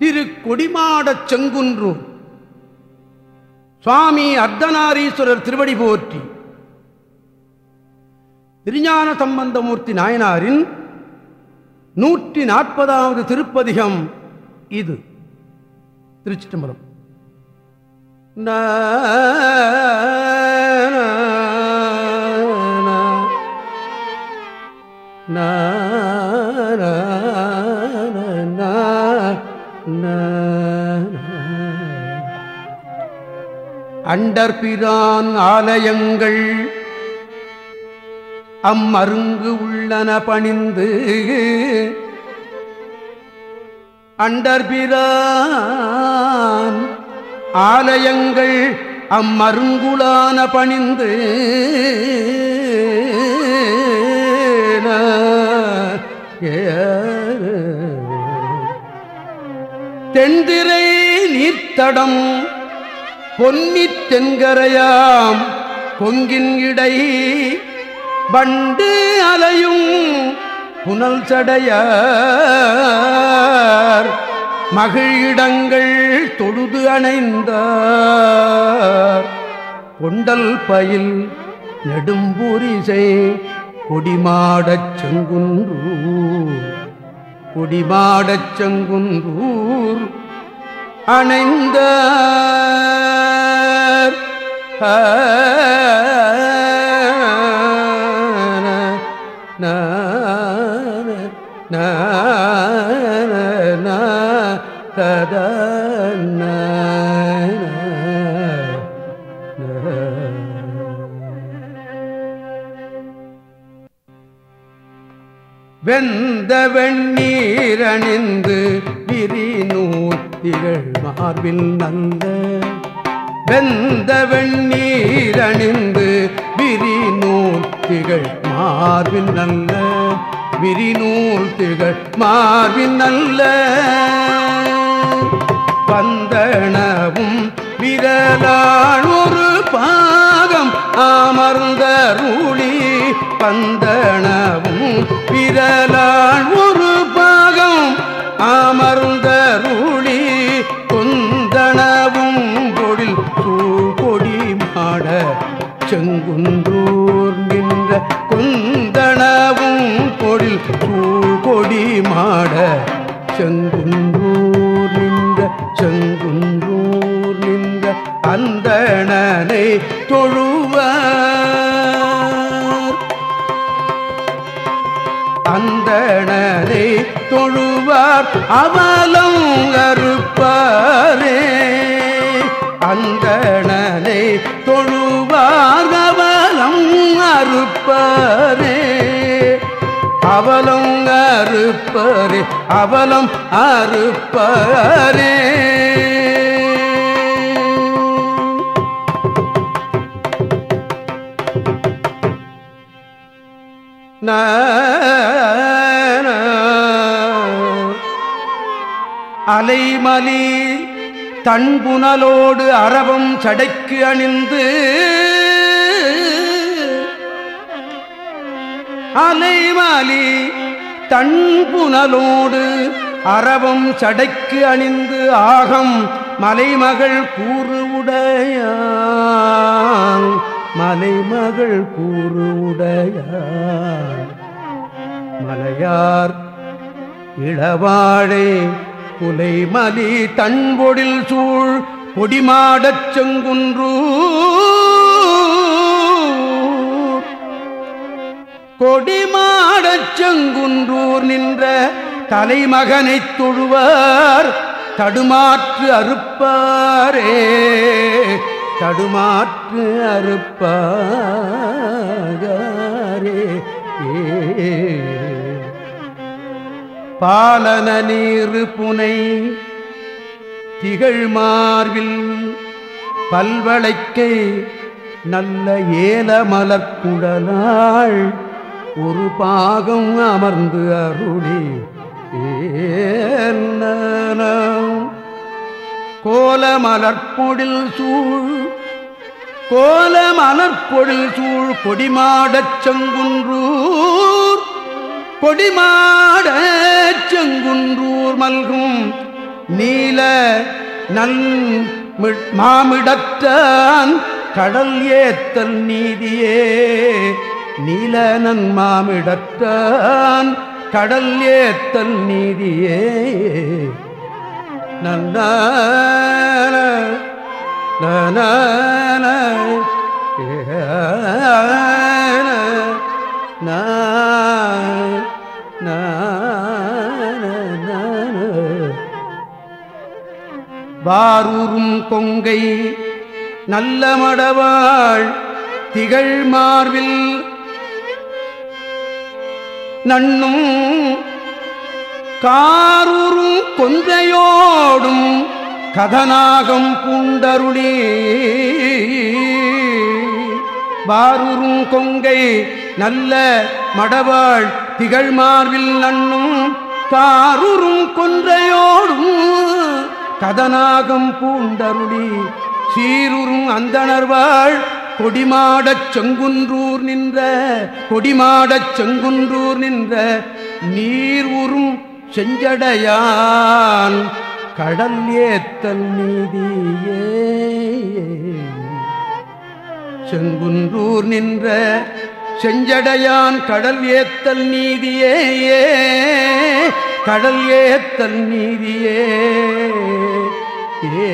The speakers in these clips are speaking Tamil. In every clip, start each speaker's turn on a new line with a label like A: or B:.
A: திரு கொடிமாடச் செங்குன்று. சுவாமி அர்த்தநாரீஸ்வரர் திருவடி போற்றி. திருஞான சம்பந்தமூர்த்தி நாயனாரின் நூற்றி நாற்பதாவது திருப்பதிகம் இது. திருச்சிட்டம்பரம் அண்டர்பிரான் ஆலயங்கள் அம்மருங்கு உள்ளன பணிந்து. அண்டர்பிரான் ஆலயங்கள் அம்மருங்குளான பணிந்து. ஏ தென்திரை நீர்த்தடம் பொன்னி தென்கரையாம் பொங்கின் இடை வண்டு அலையும் புனல் சடையார் மகிழிடங்கள் தொழுது அணைந்தார். கொண்டல் பயில் நெடும்பூரிசை கொடிமாடச் செங்குன்றூர் குடிமாடச் செங்குன்றூர் அணைந்த ஆ வெந்த வெண்ணீரணிந்து விரிநூத்திகள் மார்பில் நந்த. வெந்த வெண்ணீரணிந்து விரிநூத்திகள் மார்பில் நல்ல விரிநூல் மார்பில் நல்ல பந்தனவும் விரலானொரு பாகம் அமர்ந்த ரூழி பந்தனவும் விரலாள் ஒரு பாகம் அமர்ந்தருளி கொந்தனவும் பொழில் சூழ்கொடி மாட செங்குன்றூர் நின்ற கொந்தனவும் பொழில் சூழ்கொடி மாட செங்குன்றூர் நின்ற செங்குன்றூர் நின்ற அந்தணனை தொழு அந்தணரை தொழுவார் அவலம் அறுப்பாரே. அந்தணரை தொழுவார் அவலம் அறுப்பாரே. அவலம் அறுப்பரே அவலம் அறுப்பரே. அலைமலி தன்புணலோடு அரவம் சடைக்கு அணிந்து அலைமலி தன்புணலோடு அரவம் சடைக்கு அணிந்து ஆகம் மலைமகள் கூறு உடையான் மலைமகள் கூறு உடையான் மலையார் இளவாழை குலைமலி தன்பொழில் சூழ் கொடிமாடச் செங்குன்று. கொடிமாடச் செங்குன்றூர் நின்ற தலைமகனைத் தொழுவார் தடுமாற்று அறுப்பாரே. தடுமாற்று அறுப்பாரே. ஏ பாலன நீரு புனை திகழ் மார்பில் பல்வளைக்கை நல்ல ஏலமலக்குடலாள் ஒரு பாகம் அமர்ந்து அருளி கோலமலற்பொழில் சூழ் கோலமலற்பொழில் சூழ் கொடிமாடச் செங்குன்றூர் கொடிமாட செங்குன்றூர் மல்கும் நீல நல் மாமிடத்தான் கடல் ஏத்தல் நீதியே. நீல நன் மாமிடத்தான் கடல் ஏத்தல் நீதியே. நன்ன வாரூரும் கொங்கை நல்ல மடவாள் திகழ் மார்பில் நண்ணும் காரூரும் கொங்கையோடும் கதநாகம் பூண்டருளி வாரூரும் கொங்கை நல்ல மடவாள் திகழ் மார்பில் நண்ணும் காரூரும் கொன்றையோடும் கதநாகம் பூண்டருளி சீருறும் அந்தணர்வாள் கொடிமாடச் செங்குன்றூர் நின்ற கொடிமாடச் செங்குன்றூர் நின்ற நீர் உறும் செஞ்சடையான் கடல் ஏத்தல் நீதியே. செங்குன்றூர் நின்ற செஞ்சடையான் கடல் ஏத்தல் நீதியே. கடல் ஏத்தல் நீதியே. ஏ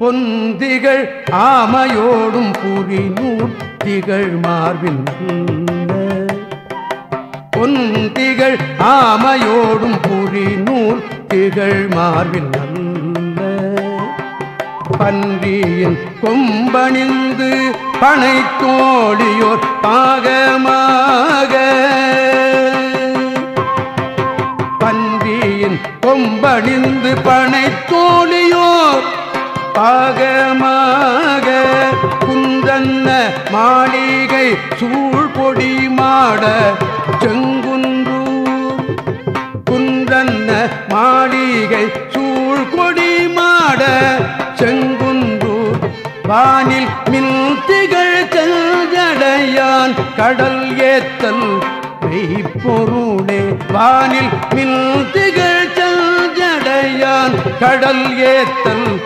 A: பொந்திகள் ஆமையோடும் புரி நூற்றிகள் மார்பின் பொந்திகள் ஆமையோடும் புரி நூற்றிகள் மார்பின் நல்ல பன்றியின் கொம்பணிந்து பனை தோழியோர் பாகமாக. பன்றியின் கொம்பணிந்து பனை தோழியோர் பாகமாக. குந்தன்ன மாளிகை சூழ் பொடி மாட செங்குன்றூர் குந்தன்ன மாளிகை சூழ் கொடி மாட செங்குன்றூர். வானில் மின் திகழ் செஞ்சடையான் கடல் ஏத்தல் மெய்ப்பொருளே வானில் மின் திகழ் செஞ்சடையான் கடல் ஏத்தல்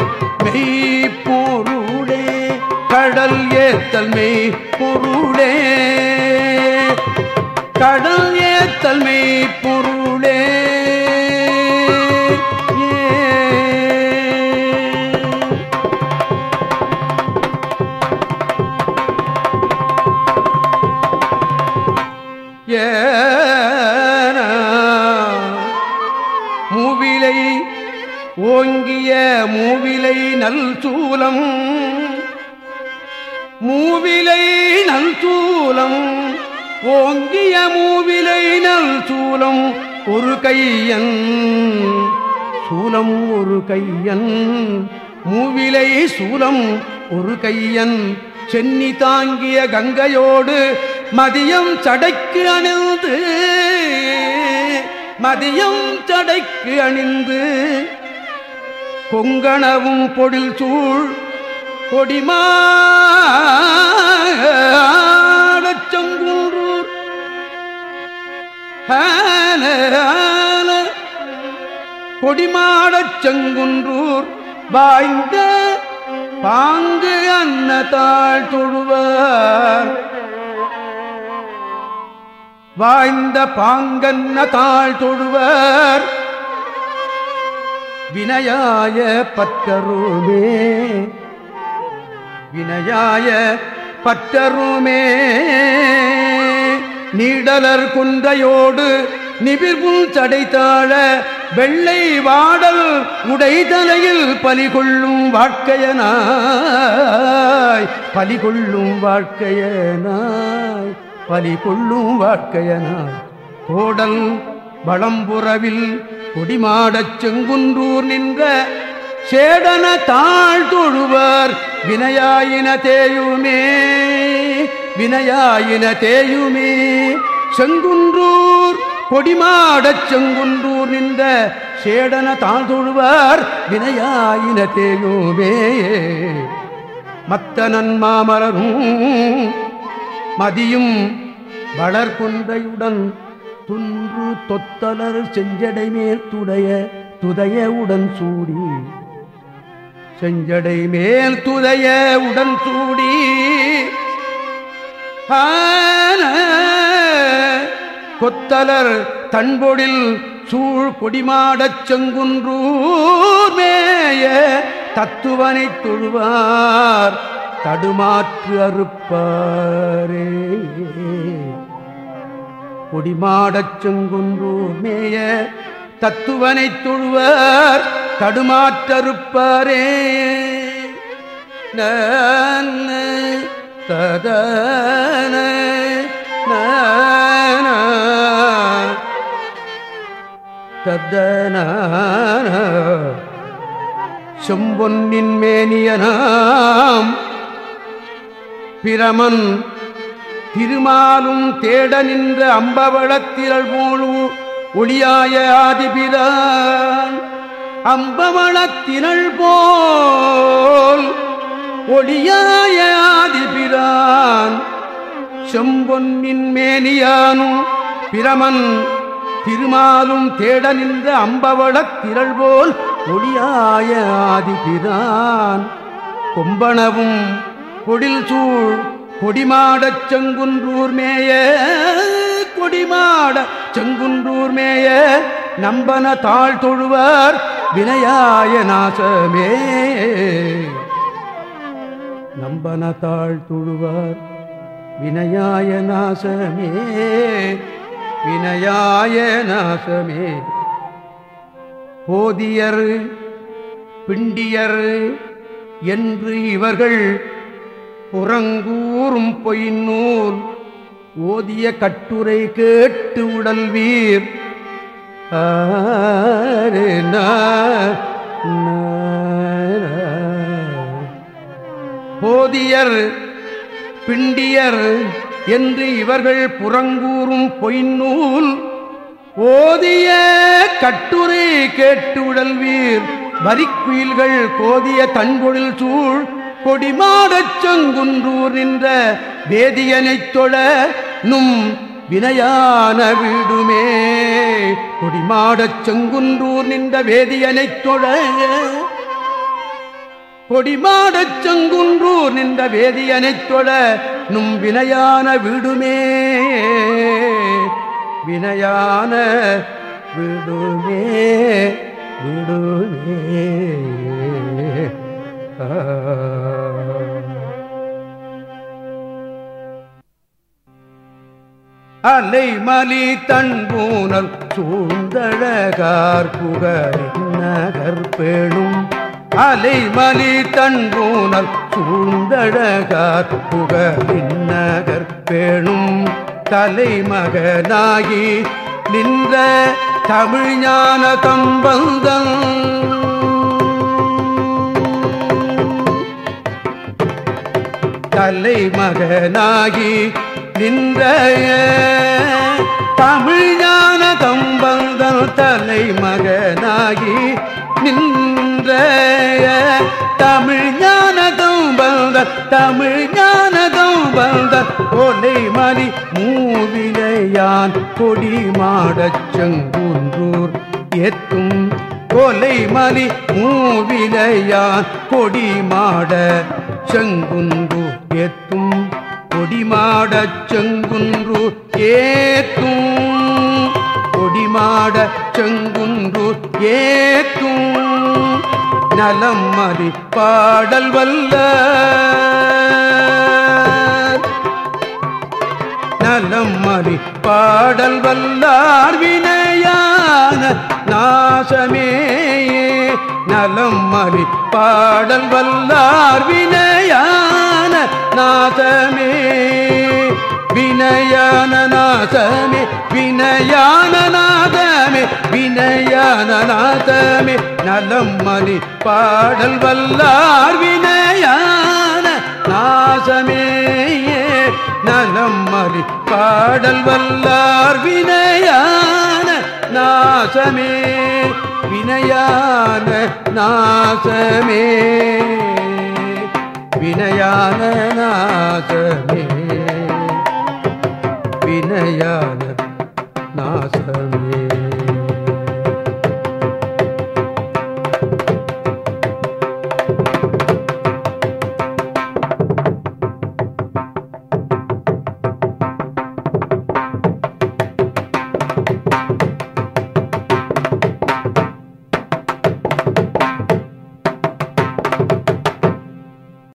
A: மெய்ப்பொருளே. கடல் ஏத்தல் மெய்ப்பொருளே. கடல் ஏத்தல் மெய்ப்பொருள். மூவிலை நல் தூலம் ஓங்கிய மூவிலை நல் சூலம் ஒரு கையன் சூலம் ஒரு கையன். மூவிலை சூலம் ஒரு கையன் சென்னி தாங்கிய கங்கையோடு மதியம் சடைக்கு அணிந்து மதியம் சடைக்கு அணிந்து. கொங்கணவும் பொழில் சூழ் கொடிமா ஆடச்சங்குன்றூர். கொடிமாடச் செங்குன்றூர் வாய்ந்த பாங்கு அன்னதாள் தொழுவார். வாய்ந்த பாங்கன்ன தாழ் தொழுவர். வினயாய பற்றருமே வினையாய பற்றருமே. நீடலர் குன்றையோடு நிபிர்புல் சடைத்தாழ வெள்ளை வாடல் உடைதலையில் பலிகொள்ளும் வாழ்க்கையனாய். பலிகொள்ளும் வாழ்க்கையனாய். பலிகொள்ளும் வாழ்க்கையனாய். கோடல் வளம்புறவில் கொடிமாடச் செங்குன்றூர் நின்ற சேடன தாழ் தொழுவர் வினையாயின தேயுமே வினையாயின தேயுமே. செங்குன்றூர் கொடிமாடச் செங்குன்றூர் நின்ற சேடன தாழ் தொழுவர் வினையாயின தேயுமே. மத்த நன்மாமலரும் மதியும் வளர்கொன்றையுடன் துன்று தொத்தலர் செஞ்சடை மேல் துடைய துதையவுடன் சூடி செஞ்சடை மேல் துதைய உடன் சூடி. கொத்தலர் தன்பொடில் சூழ் கொடிமாடச் செங்குன்றூர் மேய தத்துவனை தொழுவார் தடுமாற்று அறுப்பாரே. கொடிமாடச் செங்குன்றூர் மேய தத்துவனை தொழுவார் தடுமாற்றறுப்பாரே. ததன நன ததன செம்பொன்னின் மேனியனாம் பிரமன் திருமாலும் தேட நின்ற அம்பவளத்திரள் போலு ஒளியாய ஆதிபிரான் அம்பவளத்தினள் போல் ஒளியாயாதிபிரான் செம்பொன்னின் மேனியானும் பிரமன் திருமாலும் தேட நின்ற அம்பவளத் திரள் போல் ஒளியாய ஆதிபிரான். கொம்பனவும் பொடில் சூழ் கொடிமாடச் செங்குன்றூர் மேய கொடிமாட செங்குன்றூர் மேய நம்பன தாழ் தொழுவார் வினையாய நாசமே. நம்பன தாழ் துழுவார் வினயாய நாசமே. வினயாய நாசமே. போதியர் பிண்டியர் என்று இவர்கள் புறங்கூறும் பொய்நூல் ஓதிய கட்டுரை கேட்டு உடல் வீர் போதியர் பிண்டியர் என்று இவர்கள் புறங்கூறும் பொய்நூல். ஓதிய கட்டுரை கேட்டு உடல்வீர் வரிக்குயில்கள் கோதிய தன்பொழில் சூழ். கொடிமாடச் செங்குன்றூர் நின்ற வேதியனைத் தொழ நும் வினையான விடுமே. கொடிமாடச் செங்குன்றூர் நின்ற வேதியனைத் தொழ. கொடிமாடச் செங்குன்றூர் நின்ற வேதியனைத் தொழ நும் வினையான விடுமே. வினையான விடுமே விடுமே. ஆ. அலைமலி தன்பூனல் சூழ்ந்தழகார் புகழின் நகர் பேணும். அலைமலி தன்பூனல் சூழ்ந்தழகார் புகழின் நகர் பெணும். தலைமகனாகி நின்ற தமிழ் ஞான தம்பந்தன் தலைமகனாகி நின்ற தமிழ் ஞான கம்பந்தன் தலை மகனாகி நின்ற தமிழ் ஞான தம்பந்த தமிழ் ஞான தம்பந்த கொலை மலி மூவிலையான் கொடி மாடச் செங்குன்றூர் எத்தும் கொலை மலி மூவிலையான் கொடி மாட செங்குன்று எத்தும் கொடிமாடச் செங்குன்று ஏத்தும். கொடிமாட செங்குன்று ஏத்தும். நலம் மதி பாடல் வல்ல. நலம் மறி பாடல் வல்லார் வினையான நாசமே நலம் மறி பாடல் வல்லார் வினையான நாசமே வினயான நாசமே வினயான நாதமே வினயான நாதமே நலம் மறி பாடல் வல்லார் வினயான நாசமே நலம் மறி பாடல் வல்லார் வினயான நாசமே வினயான நாசமே வினயான நாகமே.